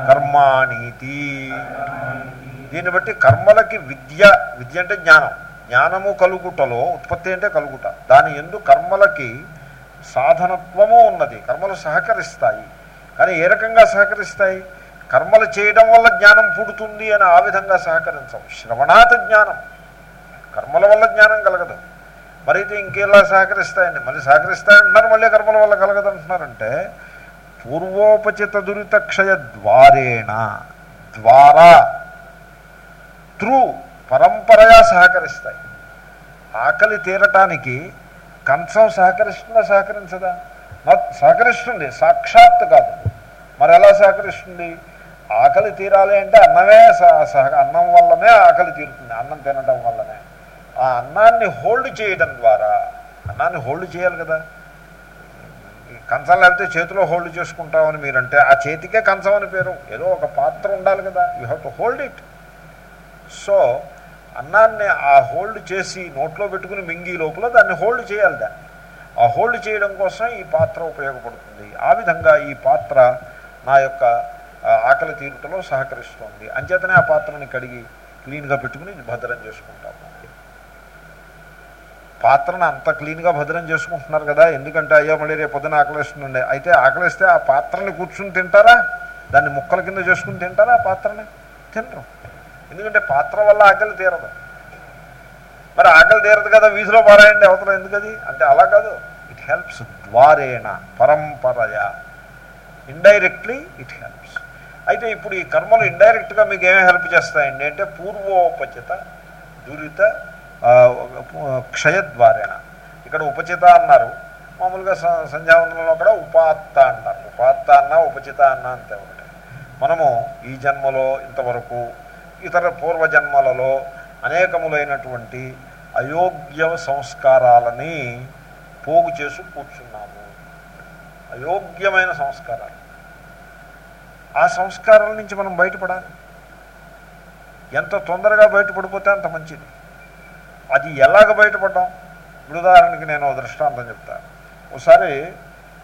Speaker 1: కర్మాణీతి. దీన్ని బట్టి కర్మలకి విద్య విద్య అంటే జ్ఞానం. జ్ఞానము కలుగుటలో ఉత్పత్తి అంటే కలుగుట. దాని ఎందు కర్మలకి సాధనత్వము ఉన్నది. కర్మలు సహకరిస్తాయి. కానీ ఏ రకంగా సహకరిస్తాయి? కర్మలు చేయడం వల్ల జ్ఞానం పుడుతుంది అని ఆ విధంగా సహకరించం శ్రవణాత జ్ఞానం. కర్మల వల్ల జ్ఞానం కలగదు. మరి అయితే ఇంకేలా సహకరిస్తాయండి? మళ్ళీ సహకరిస్తాయంటున్నారు మళ్ళీ కర్మల వల్ల కలగదు అంటున్నారంటే పూర్వోపచిత దురితక్షయ ద్వారేణ. ద్వారా. త్రూ. పరంపరగా సహకరిస్తాయి. ఆకలి తీరటానికి కంచం సహకరిస్తుందా సహకరించదా? సహకరిస్తుంది సాక్షాత్ కాదు. మరి ఎలా సహకరిస్తుంది? ఆకలి తీరాలి అంటే అన్నమే సహ అన్నం వల్లనే ఆకలి తీరుతుంది అన్నం తినడం వల్లనే. ఆ అన్నాన్ని హోల్డ్ చేయడం ద్వారా అన్నాన్ని హోల్డ్ చేయాలి కదా. కంచం లేకపోతే చేతిలో హోల్డ్ చేసుకుంటామని మీరంటే ఆ చేతికే కంచం అని పేరు. ఏదో ఒక పాత్ర ఉండాలి కదా. You have to hold it. So అన్నాన్ని ఆ హోల్డ్ చేసి నోట్లో పెట్టుకుని మింగి లోపల దాన్ని హోల్డ్ చేయాలి దాన్ని. ఆ హోల్డ్ చేయడం కోసం ఈ పాత్ర ఉపయోగపడుతుంది. ఆ విధంగా ఈ పాత్ర నా యొక్క ఆకలి తీరుటలో సహకరిస్తుంది. అంచేతనే ఆ పాత్రని కడిగి క్లీన్గా పెట్టుకుని భద్రం చేసుకుంటాము పాత్రను అంత క్లీన్గా భద్రం చేసుకుంటున్నారు కదా ఎందుకంటే అయ్యో మళ్ళీ రేపు పొద్దున ఆకలిస్తుండే. అయితే ఆకలిస్తే ఆ పాత్రని కూర్చుని తింటారా? దాన్ని ముక్కల కింద చేసుకుని తింటారా ఆ పాత్రని? తినరు. ఎందుకంటే పాత్ర వల్ల ఆకలి తీరదు. మరి ఆకలి తీరదు కదా వీధిలో పారాయండి అవతలం ఎందుకది? అంటే అలా కాదు. ఇట్ హెల్ప్స్ ద్వారేణ పరంపరయ. ఇండైరెక్ట్లీ ఇట్ హెల్ప్స్ అయితే ఇప్పుడు ఈ కర్మలు ఇండైరెక్ట్గా మీకు ఏమేమి హెల్ప్ చేస్తాయండి? అంటే పూర్వోపచిత దురిత క్షయద్వారేణ ఇక్కడ ఉపచిత అన్నారు. మామూలుగా సంధ్యావందనంలో కూడా ఉపాత్త అన్నారు. ఉపాత్త అన్న ఉపచిత అన్న అంతే ఒకటి. మనము ఈ జన్మలో ఇంతవరకు ఇతర పూర్వజన్మలలో అనేకములైనటువంటి అయోగ్య సంస్కారాలని పోగు చేసి కూర్చున్నాము. అయోగ్యమైన సంస్కారాలు. ఆ సంస్కారాల నుంచి మనం బయటపడాలి. ఎంత తొందరగా బయటపడిపోతే అంత మంచిది. అది ఎలాగ బయటపడ్డాం? ఇప్పుడు ఉదాహరణకి నేను దృష్టాంతం చెప్తాను ఒకసారి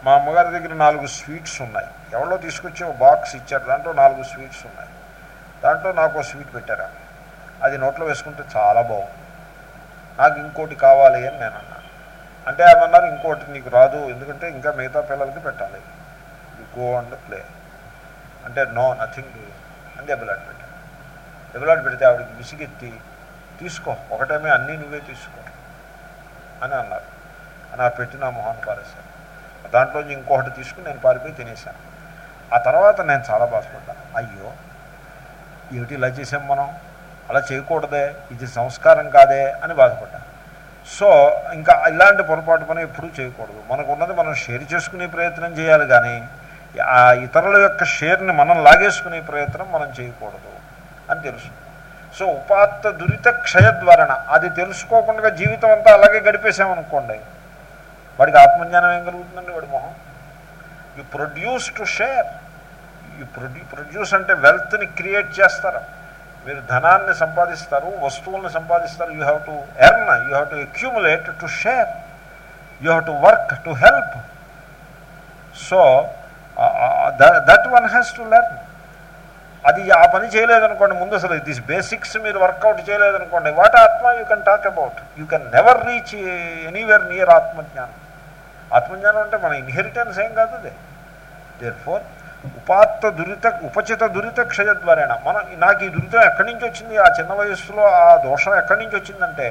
Speaker 1: మా అమ్మగారి దగ్గర నాలుగు స్వీట్స్ ఉన్నాయి. ఎవరో తీసుకొచ్చి ఒక బాక్స్ ఇచ్చారు. దాంట్లో నాలుగు స్వీట్స్ ఉన్నాయి. దాంట్లో నాకు స్వీట్ పెట్టారా అది నోట్లో వేసుకుంటే చాలా బాగుంది. నాకు ఇంకోటి కావాలి అని నేను అన్నాను. అంటే ఏమన్నారు ఇంకోటి నీకు రాదు ఎందుకంటే ఇంకా మిగతా పిల్లలకి పెట్టాలి. గో అండ్ ప్లే అంటే నో నథింగ్ డూ అని దెబ్బలాట పెట్టాను దెబ్బలాట పెడితే ఆవిడకి విసిగెత్తి తీసుకో ఒకటేమే అన్నీ నువ్వే తీసుకో. అని అన్నారు. అని ఆ పెట్టి నా మొహాన్ని పారేశాను దాంట్లో ఇంకొకటి తీసుకుని నేను పారిపోయి తినేశాను. ఆ తర్వాత నేను చాలా బాధపడ్డాను. అయ్యో ఏమిటి ఇలా చేసాం మనం? అలా చేయకూడదే ఇది సంస్కారం కాదే అని బాధపడ్డాను. సో ఇంకా ఇలాంటి పొరపాటు పని ఎప్పుడూ చేయకూడదు. మనకు ఉన్నది మనం షేర్ చేసుకునే ప్రయత్నం చేయాలి కానీ ఆ ఇతరుల యొక్క షేర్ని మనం లాగేసుకునే ప్రయత్నం మనం చేయకూడదు అని తెలుసు సో ఉపాత్త దురిత క్షయద్వరణ అది తెలుసుకోకుండా జీవితం అంతా అలాగే గడిపేసామనుకోండి వాడికి ఆత్మజ్ఞానం ఏం కలుగుతుందండి వాడి మొహం? You produce to share you produce produce అంటే వెల్త్ని క్రియేట్ చేస్తారు. మీరు ధనాన్ని సంపాదిస్తారు వస్తువులను సంపాదిస్తారు you have to earn you have to accumulate to share you have to work to help so that one has to learn అది ఆ పని చేయలేదనుకోండి ముందు అసలు దిస్ బేసిక్స్ మీరు work out చేయలేదనుకోండి what atma you can talk about you can never reach anywhere near ఆత్మజ్ఞానం. ఆత్మజ్ఞానం అంటే మన ఇన్హెరిటెన్స్ ఏం కాదు దే దేర్ ఫోర్ ఉపాత్త దురిత ఉపచిత దురిత క్షయద్వారేణ మన నాకు ఈ దురితం ఎక్కడి నుంచి వచ్చింది? ఆ చిన్న వయస్సులో ఆ దోషం ఎక్కడి నుంచి వచ్చిందంటే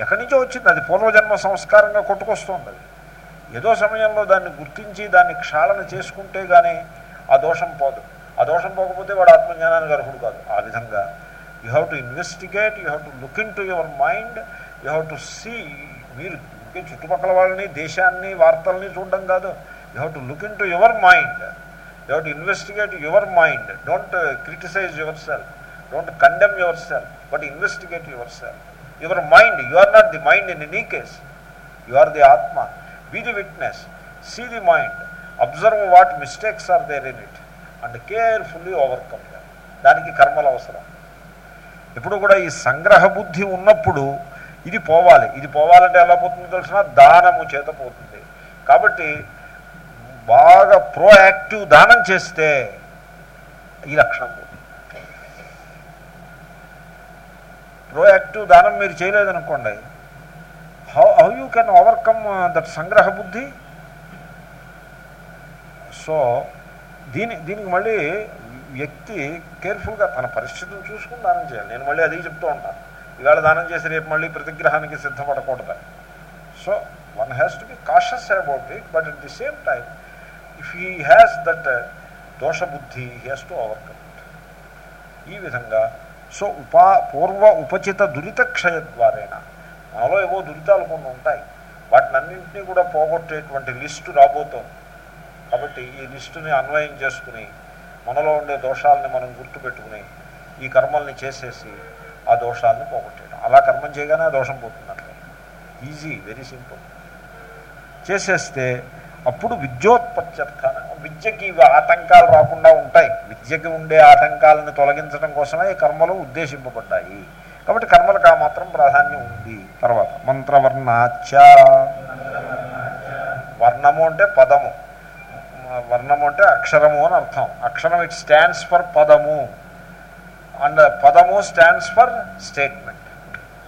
Speaker 1: ఎక్కడి నుంచో వచ్చింది? అది పూర్వజన్మ సంస్కారంగా కొట్టుకొస్తుంది అది. ఏదో సమయంలో దాన్ని గుర్తించి దాన్ని క్షాళన చేసుకుంటే కానీ ఆ దోషం పోదు. ఆ దోషం పోకపోతే వాడు ఆత్మజ్ఞానానికి అర్హుడు కాదు. ఆ విధంగా you have to investigate you have to look into your mind you have to see. మీరు చుట్టుపక్కల వాళ్ళని దేశాన్ని వార్తల్ని చూడడం కాదు. You have to look into your mind. You to investigate your mind don't criticise yourself don't condemn yourself but investigate yourself your mind you are not the mind in any case you are the atma be the witness see the mind observe what mistakes are there in it and carefully overcome దానికి కర్మలు అవసరం. ఇప్పుడు కూడా ఈ సంగ్రహ బుద్ధి ఉన్నప్పుడు ఇది పోవాలి. ఇది పోవాలంటే ఎలా పోతుందో తెలిసిన? దానము చేత పోతుంది. కాబట్టి బాగా ప్రోయాక్టివ్ దానం చేస్తే ఈ లక్షణం ప్రోయాక్టివ్ దానం మీరు చేయలేదనుకోండి how how you can overcome uh, that సంగ్రహ బుద్ధి? సో దీని దీనికి మళ్ళీ వ్యక్తి కేర్ఫుల్గా తన పరిస్థితిని చూసుకుని దానం చేయాలి. నేను మళ్ళీ అది చెప్తూ ఉంటాను. ఇవాళ దానం చేసి రేపు మళ్ళీ ప్రతిగ్రహానికి సిద్ధపడకూడదు so one has to be cautious about it but at the same time if he has that దోషబుద్ధి he has to overcome ఈ విధంగా సో ఉపా పూర్వ ఉపచిత దురిత క్షయద్వారేణ మనలో ఏవో దురితాలు కొన్ని ఉంటాయి వాటిని అన్నింటినీ కూడా పోగొట్టేటువంటి లిస్టు రాబోతోంది కాబట్టి ఈ లిస్టుని అన్వయం చేసుకుని మనలో ఉండే దోషాలని మనం గుర్తుపెట్టుకుని ఈ కర్మల్ని చేసేసి ఆ దోషాలను పోగొట్టేయడం. అలా కర్మం చేయగానే ఆ దోషం పోతుందంటే. ఈజీ వెరీ సింపుల్ చేసేస్తే అప్పుడు విద్యోత్పత్త్యర్థాన విద్యకి ఆటంకాలు రాకుండా ఉంటాయి. విద్యకి ఉండే ఆటంకాలను తొలగించడం కోసమే కర్మలు ఉద్దేశింపబడ్డాయి. కాబట్టి కర్మలకు ఆ మాత్రం ప్రాధాన్యం ఉంది. తర్వాత మంత్రవర్ణాచ వర్ణము అంటే పదము. వర్ణము అంటే అక్షరము అని అర్థం. అక్షరం ఇట్ స్టాండ్స్ ఫర్ పదము. అండ్ పదము స్టాండ్స్ ఫర్ స్టేట్మెంట్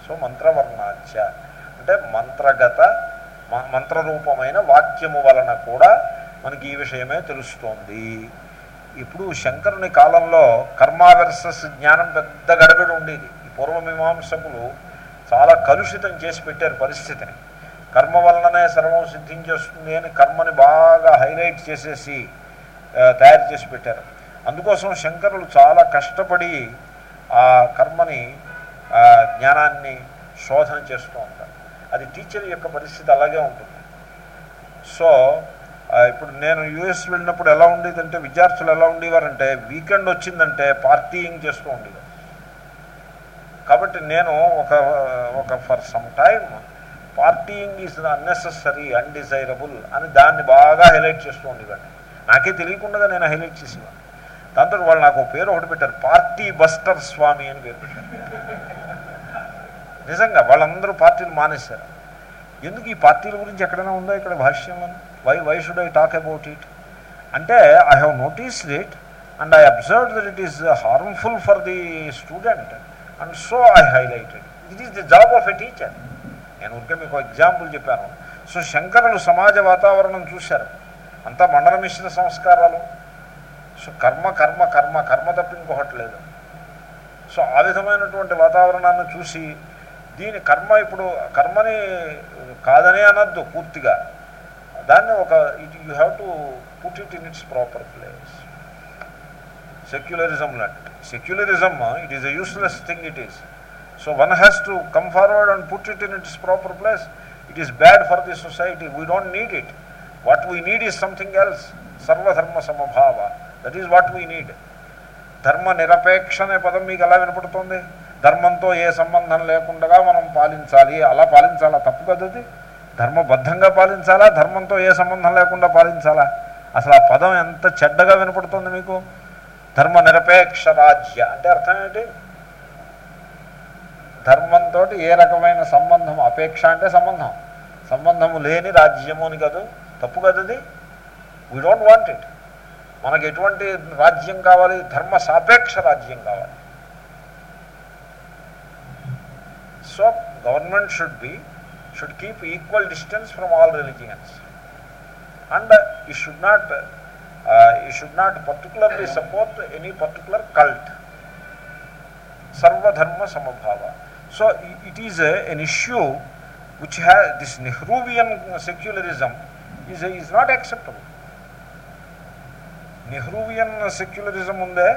Speaker 1: సో మంత్రవర్ణాచ అంటే మంత్రగత మంత్రరూపమైన వాక్యము వలన కూడా మనకి ఈ విషయమే తెలుస్తోంది. ఇప్పుడు శంకరుని కాలంలో కర్మ వెర్సస్ జ్ఞానం పెద్ద గడబడి ఉండేది. ఈ పూర్వమీమాంసకులు చాలా కలుషితం చేసి పెట్టారు పరిస్థితిని. కర్మ వలననే సర్వం సిద్ధించేస్తుంది అని కర్మని బాగా హైలైట్ చేసేసి తయారు చేసి పెట్టారు. అందుకోసం శంకరులు చాలా కష్టపడి ఆ కర్మని జ్ఞానాన్ని శోధన చేస్తూ ఉంటారు. అది టీచర్ యొక్క పరిస్థితి అలాగే ఉంటుంది. సో ఇప్పుడు నేను యుఎస్ వెళ్ళినప్పుడు ఎలా ఉండేదంటే విద్యార్థులు ఎలా ఉండేవారంటే వీకెండ్ వచ్చిందంటే పార్టీయింగ్ చేస్తూ ఉండేవారు. కాబట్టి నేను ఒక ఒక for some time partying is unnecessary undesirable అని దాన్ని బాగా హైలైట్ చేస్తూ ఉండేవాడిని. నాకే తెలియకుండా నేను హైలైట్ చేసేవాడిని. దాంతో వాళ్ళు నాకు పేరు ఒకటి పెట్టారు పార్టీ బస్టర్ స్వామి అని పేరు పెట్టారు. నిజంగా వాళ్ళందరూ పార్టీలు మానేశారు. ఎందుకు ఈ పార్టీల గురించి ఎక్కడైనా ఉందో ఇక్కడ భాష్యంలో why why should I talk about it అంటే I have noticed it and I observe that it is harmful for the student and so I highlighted it is the job of a teacher నేను ఊరికే మీకు example చెప్పాను. So శంకరులు సమాజ వాతావరణం చూశారు. అంతా మండల మిశ్ర సంస్కారాలు. సో కర్మ కర్మ కర్మ కర్మ తప్ప ఇంకొకటి లేదు. సో ఆ విధమైనటువంటి వాతావరణాన్ని చూసి దీని కర్మ ఇప్పుడు కర్మని కాదనే అనద్దు పూర్తిగా. దాన్ని ఒక it you have to put it in its proper place secularism లాంటి secularism it is a useless thing it is so one has to come forward and put it in its proper place it is bad for the society we don't need it what we need is something else సర్వధర్మ సమభావ that is what we need ధర్మ నిరపేక్ష అనే పదం మీకు ఎలా వినపడుతుంది ధర్మంతో ఏ సంబంధం లేకుండా మనం పాలించాలి. అలా పాలించాలా? తప్పు కదది. ధర్మబద్ధంగా పాలించాలా? ధర్మంతో ఏ సంబంధం లేకుండా పాలించాలా? అసలు ఆ పదం ఎంత చెడ్డగా వినపడుతుంది మీకు? ధర్మ నిరపేక్ష రాజ్య అంటే అర్థం ఏంటి? ధర్మంతో ఏ రకమైన సంబంధం? అపేక్ష అంటే సంబంధం. సంబంధము లేని రాజ్యము అని కదూ. తప్పు కదది? వీ డోంట్ వాంట్ ఇట్ మనకు ఎటువంటి రాజ్యం కావాలి? ధర్మ సాపేక్ష రాజ్యం కావాలి. So government should be should keep equal distance from all religions and he should not he should not particularly support any particular cult సర్వధర్మ సమభావ so it is an issue which has this Nehruvian secularism is is not acceptable Nehruvian secularism ఉందే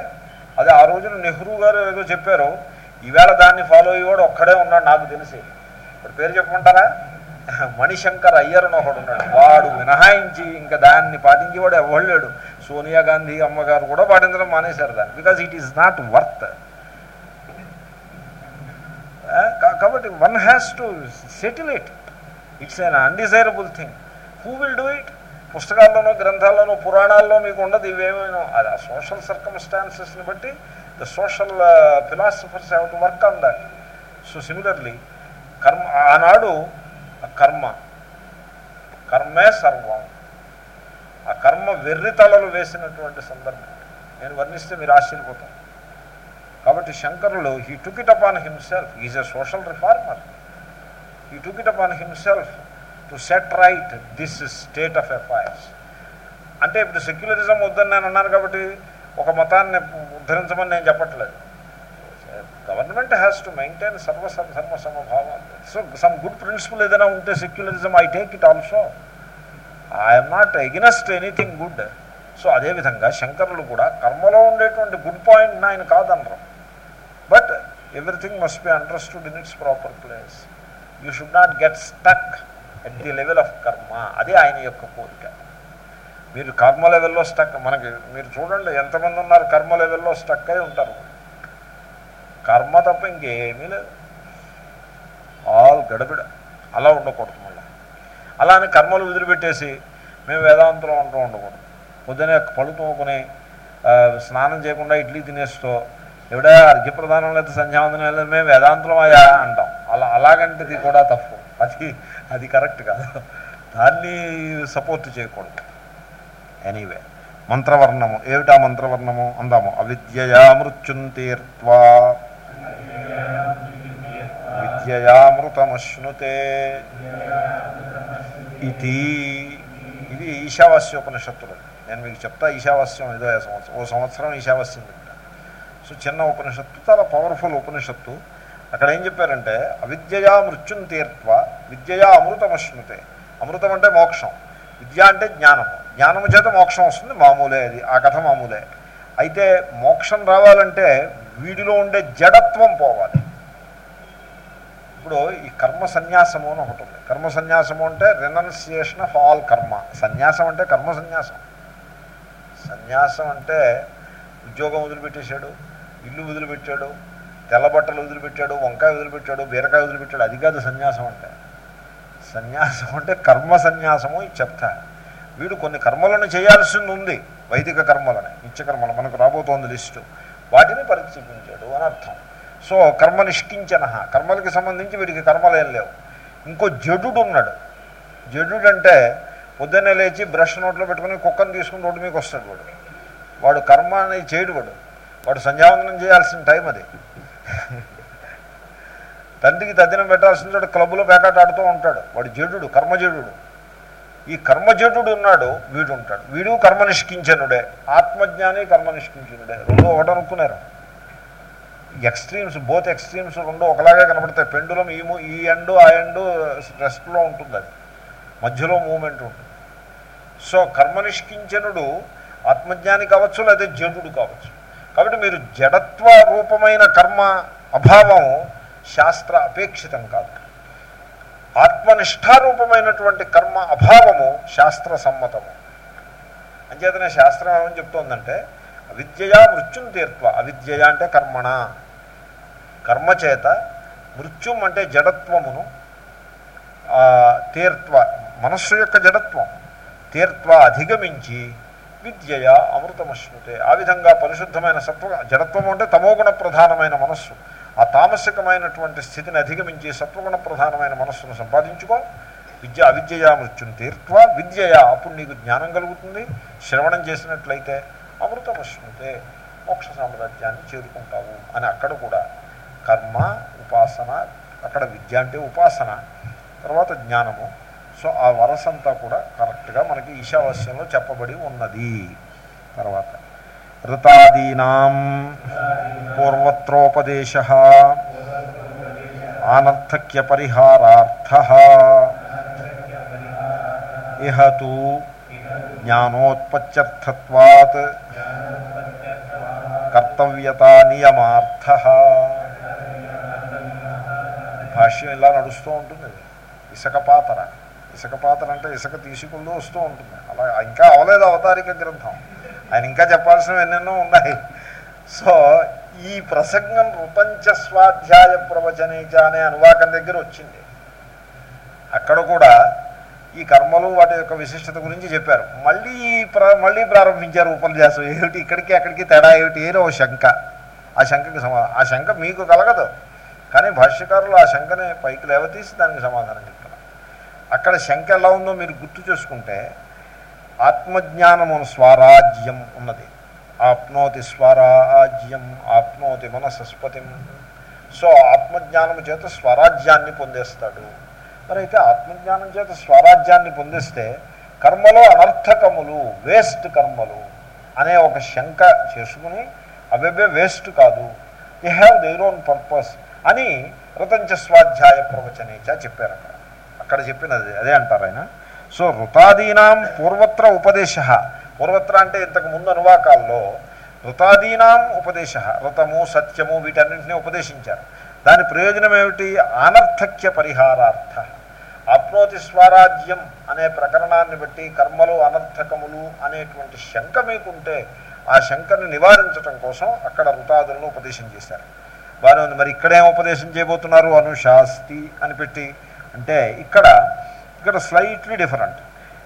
Speaker 1: అదే ఆ రోజున నెహ్రూ గారు ఏదో చెప్పారు ఈవేళ దాన్ని follow అయ్యేవాడు ఒక్కడే ఉన్నాడు నాకు తెలిసి. ఇప్పుడు పేరు చెప్పమంటారా మణిశంకర్ అయ్యర్ అని ఒకడు ఉన్నాడు. వాడు మినహాయించి ఇంకా దాన్ని పాటించేవాడు ఎవరు సోనియా గాంధీ అమ్మగారు కూడా పాటించడం మానేశారు దాన్ని. Because it is not worth కాబట్టి one has to settle it it's an undesirable thing who will do it పుస్తకాల్లోనో గ్రంథాల్లోనో పురాణాల్లో మీకు ఉండదు. ఇవేమైనా అది ఆ సోషల్ సర్కమ్స్టాన్సెస్ని బట్టి the social philosophers have to work on that so similarly కర్మ ఆనాడు కర్మ కర్మే సర్వం ఆ కర్మ వెర్రి తలలు వేసినటువంటి సందర్భం నేను వర్ణిస్తే మీరు ఆశ్చర్యపోతారు కాబట్టి శంకరులు he took it upon himself is a social reformer he took it upon himself to set right this state of affairs అంటే ఇప్పుడు సెక్యులరిజం వద్దని నేను అన్నాను కాబట్టి ఒక మతాన్ని ఉద్ధరించమని నేను చెప్పట్లేదు. గవర్నమెంట్ హ్యాస్ టు మెయింటైన్ సర్వ ధర్మ సమభావం సో సమ్ గుడ్ ప్రిన్సిపల్ ఏదైనా ఉంటే secularism I take it also I'm not against anything good so అదేవిధంగా శంకరులు కూడా కర్మలో ఉండేటువంటి గుడ్ పాయింట్ ఆయన కాదనరు. But everything must be understood in its proper place you should not get stuck at the level of కర్మ అది ఆయన యొక్క కోరిక. మీరు కర్మ లెవెల్లో స్టక్ మనకి మీరు చూడండి ఎంతమంది ఉన్నారు కర్మ లెవెల్లో స్టక్ అయి ఉంటారు. కర్మ తప్ప ఇంకేమీ లేదు. ఆల్ గడబిడ. అలా ఉండకూడదు మళ్ళీ. అలా అని కర్మలు వదిలిపెట్టేసి మేము వేదాంతంలో ఉంటూ ఉండకూడదు. పొద్దునే పళ్ళు తోముకుని స్నానం చేయకుండా ఇడ్లీ తినేస్తూ ఎవడా అర్ఘ్యప్రదానం లేదా సంధ్యావందనం లేదా మేము వేదాంతం అయ్యా అంటాం. అలా అలాగంటిది కూడా తప్పు. అది అది కరెక్ట్ కాదు. దాన్ని సపోర్ట్ చేయకూడదు. ఎనీవే మంత్రవర్ణము. ఏమిటా మంత్రవర్ణము? అందాము. అవిద్యయా మృత్యుం తీర్త్వా విద్యయామృతమశ్నుతే ఇది ఇది ఈశావాస్య ఉపనిషత్తులు నేను మీకు చెప్తా ఈశావాస్యం ఇదో సంవత్సరం. ఓ సంవత్సరం ఈశావాస్యం చెప్తా. సో చిన్న ఉపనిషత్తు చాలా పవర్ఫుల్ ఉపనిషత్తు. అక్కడ ఏం చెప్పారంటే అవిద్యయా మృత్యుం తీర్త్వ విద్యయా అమృతమశ్నుతే. అమృతం అంటే మోక్షం. విద్య అంటే జ్ఞానము. జ్ఞానము చేత మోక్షం వస్తుంది మామూలే అది ఆ కథ మామూలే. అయితే మోక్షం రావాలంటే వీడిలో ఉండే జడత్వం పోవాలి. ఇప్పుడు ఈ కర్మ సన్యాసము అని ఒకటి ఉంది. కర్మ సన్యాసము అంటే రినౌన్సియేషన్ ఆఫ్ ఆల్ కర్మ సన్యాసం అంటే కర్మ సన్యాసం. సన్యాసం అంటే ఉద్యోగం వదిలిపెట్టేశాడు ఇల్లు వదిలిపెట్టాడు తెల్లబట్టలు వదిలిపెట్టాడు వంకాయ వదిలిపెట్టాడు బీరకాయ వదిలిపెట్టాడు. అది కాదు సన్యాసం అంటే. సన్యాసం అంటే కర్మ సన్యాసము ఇది వీడు కొన్ని కర్మలను చేయాల్సింది ఉంది వైదిక కర్మలని నిత్యకర్మలు మనకు రాబోతోంది లిస్టు. వాటిని పరిశీలించాడు అని అర్థం. సో కర్మ నిష్కించన కర్మలకి సంబంధించి వీడికి కర్మలేం లేవు. ఇంకో జడు ఉన్నాడు జడు అంటే పొద్దున్నే లేచి బ్రష్ నోట్లో పెట్టుకుని కుక్కను తీసుకుని రోడ్డు మీకు వస్తాడు వాడు. వాడు కర్మ అనేది చేయడు వాడు. వాడు సంధ్యావందనం చేయాల్సిన టైం అది. తండ్రికి తద్దినం పెట్టాల్సిన చోట క్లబ్లో పేకాట ఆడుతూ ఉంటాడు. వాడు జడుడు కర్మజడు ఈ కర్మజటుడు ఉన్నాడు వీడు ఉంటాడు. వీడు కర్మనిష్కించనుడే. ఆత్మజ్ఞాని కర్మనిష్కించనుడే. రెండు ఒకటి అనుకున్నారు? ఎక్స్ట్రీమ్స్ బోత్ ఎక్స్ట్రీమ్స్ రెండు ఒకలాగే కనబడతాయి. పెండులం ఈ ఈ ఎండు ఆ ఎండు రెస్ట్లో ఉంటుంది అది. మధ్యలో మూమెంట్ ఉంటుంది. సో కర్మనిష్కించనుడు ఆత్మజ్ఞాని కావచ్చు లేదా జడుడు కావచ్చు. కాబట్టి మీరు జడత్వ రూపమైన కర్మ అభావం శాస్త్ర అపేక్షితం కాదు. ఆత్మనిష్టారూపమైనటువంటి కర్మ అభావము శాస్త్ర సమ్మతము అంచేతనే శాస్త్రం ఏమని చెప్తోందంటే అవిద్యయా మృత్యుం తీర్త్వ. అవిద్యయ అంటే కర్మణ. కర్మచేత మృత్యుం అంటే జడత్వమును తీర్త్వ. మనస్సు యొక్క జడత్వం. తీర్త్వ అధిగమించి విద్యయ అమృతమశ్నుతే. ఆ విధంగా పరిశుద్ధమైన సత్వ జడత్వం అంటే తమోగుణ ప్రధానమైన మనస్సు. ఆ తామసికమైనటువంటి స్థితిని అధిగమించి సత్వగుణ ప్రధానమైన మనస్సును సంపాదించుకో. విద్య అవిద్యయా మృత్యుని తీర్త్వ. విద్యయ అప్పుడు నీకు జ్ఞానం కలుగుతుంది. శ్రవణం చేసినట్లయితే అమృతమశ్నుతే మోక్ష సామ్రాజ్యాన్ని చేరుకుంటావు అని అక్కడ కూడా కర్మ ఉపాసన అక్కడ విద్య అంటే ఉపాసన తర్వాత జ్ఞానము. సో ఆ వరసంతా కూడా కరెక్ట్గా మనకి ఈశావాస్యంలో చెప్పబడి ఉన్నది. తర్వాత ఋతాదీనాం. పూర్వత్రోపదేశ ఆనర్థక్య పరిహారార్థ ఇహ తు జ్ఞానోత్పత్త్యర్థత్వాత్. కర్తవ్యత నియమార్థ. భాష్యం ఇలా నడుస్తూ ఉంటుంది. ఇసుక పాతర. ఇసుక పాతర అంటే ఇసుక తీసుకుంటూ వస్తూ ఉంటుంది. అలా ఇంకా అవలేదు అవతారిక గ్రంథం. ఆయన ఇంకా చెప్పాల్సినవి ఎన్నెన్నో ఉన్నాయి. సో ఈ ప్రసంగం ప్రపంచ స్వాధ్యాయ ప్రవచనేజ అనే అనువాకం దగ్గర వచ్చింది. అక్కడ కూడా ఈ కర్మలు వాటి యొక్క విశిష్టత గురించి చెప్పారు. మళ్ళీ ప్ర మళ్ళీ ప్రారంభించారు ఉపన్యాసం. ఏమిటి? ఇక్కడికి అక్కడికి తేడా ఏమిటి? ఏదో ఓ శంక. ఆ శంకకి సమాధానం ఆ శంక మీకు కలగదు. కానీ భాష్యకారులు ఆ శంకని పైకి లేవతీసి దానికి సమాధానం చెప్తారు. అక్కడ శంక ఎలా ఉందో మీరు గుర్తు చేసుకుంటే ఆత్మజ్ఞానము స్వరాజ్యం ఉన్నది. ఆప్నోతి స్వరాజ్యం ఆప్నోతి మనసస్పతిం. సో ఆత్మజ్ఞానం చేత స్వరాజ్యాన్ని పొందేస్తాడు. మరి అయితే ఆత్మజ్ఞానం చేత స్వరాజ్యాన్ని పొందిస్తే కర్మలో అనర్థకములు వేస్ట్ కర్మలు అనే ఒక శంక చేసుకుని అవేవే వేస్ట్ కాదు. They have their own purpose అని ఋతంచ స్వాధ్యాయ ప్రవచనేచ చెప్పారు అక్కడ. అక్కడ చెప్పినది అదే అంటారు ఆయన. సో ఋతాదీనాం పూర్వత్ర ఉపదేశ. పూర్వత్ర అంటే ఇంతకు ముందు అనువాకాల్లో ఋతాదీనాం ఉపదేశ ఋతము సత్యము వీటన్నింటినీ ఉపదేశించారు. దాని ప్రయోజనం ఏమిటి? అనర్థక్య పరిహారార్థ. ఆప్నోతి స్వరాజ్యం అనే ప్రకరణాన్ని బట్టి కర్మలు అనర్థకములు అనేటువంటి శంక మీకుంటే ఆ శంకని నివారించటం కోసం అక్కడ ఋతాదులను ఉపదేశం చేశారు. వారు ఉంది. మరి ఇక్కడేం ఉపదేశం చేయబోతున్నారు? అనుశాస్తి అని పెట్టి. అంటే ఇక్కడ ఇక్కడ స్లైట్లీ డిఫరెంట్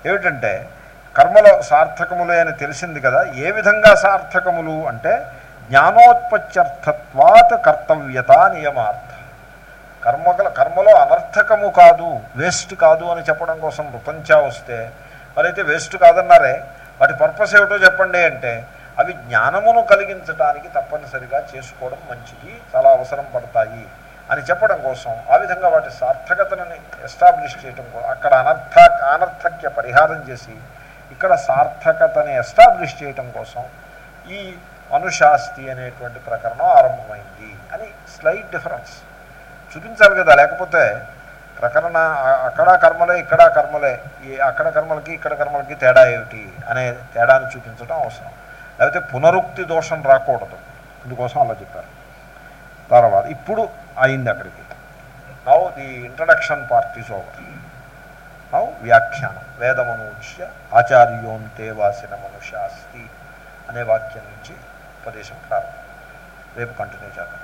Speaker 1: ఏమిటంటే కర్మలో సార్థకములే అని తెలిసింది కదా ఏ విధంగా సార్థకములు అంటే జ్ఞానోత్పత్త్యర్థత్వాత్ కర్తవ్యత నియమార్థ. కర్మగల కర్మలో అనర్థకము కాదు వేస్ట్ కాదు అని చెప్పడం కోసం రుపంచా వస్తే మరైతే వేస్ట్ కాదన్నారే వాటి పర్పస్ ఏమిటో చెప్పండి అంటే అవి జ్ఞానమును కలిగించడానికి తప్పనిసరిగా చేసుకోవడం మంచిది చాలా అవసరం పడతాయి అని చెప్పడం కోసం ఆ విధంగా వాటి సార్థకతని ఎస్టాబ్లిష్ చేయడం అక్కడ అనర్థ అనర్థక్య పరిహారం చేసి ఇక్కడ సార్థకతని ఎస్టాబ్లిష్ చేయటం కోసం ఈ అనుశాస్తి అనేటువంటి ప్రకరణం ఆరంభమైంది అని స్లైట్ డిఫరెన్స్. చూపించాలి కదా లేకపోతే ప్రకరణ అక్కడ కర్మలే ఇక్కడ కర్మలే ఈ అక్కడ కర్మలకి ఇక్కడ కర్మలకి తేడా ఏమిటి అనే తేడాను చూపించడం అవసరం. లేకపోతే పునరుక్తి దోషం రాకూడదు. అందుకోసం అలా చెప్పారు. తర్వాత ఇప్పుడు అయింది అక్కడికి. Now the introduction part is over how వ్యాఖ్యానం వేదమనూచ్య ఆచార్యోంతే వాసిన మనుషాస్తి అనే వాక్యం నుంచి ఉపదేశం ప్రారంభం రేపు కంటిన్యూ చేద్దాం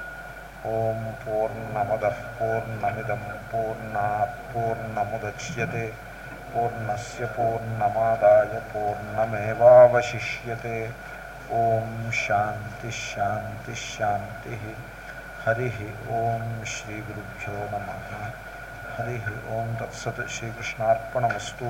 Speaker 1: ఓం పూర్ణమద పూర్ణమిదం పూర్ణా పూర్ణముద్యతే పూర్ణస్ పూర్ణమాదాయ పూర్ణమేవాశిష్యే ఓం శాంతి శాంతి శాంతి హరి ఓం శ్రీ గురుభ్యో నమ హరి ఓం తత్సత్ శ్రీకృష్ణార్పణమస్తు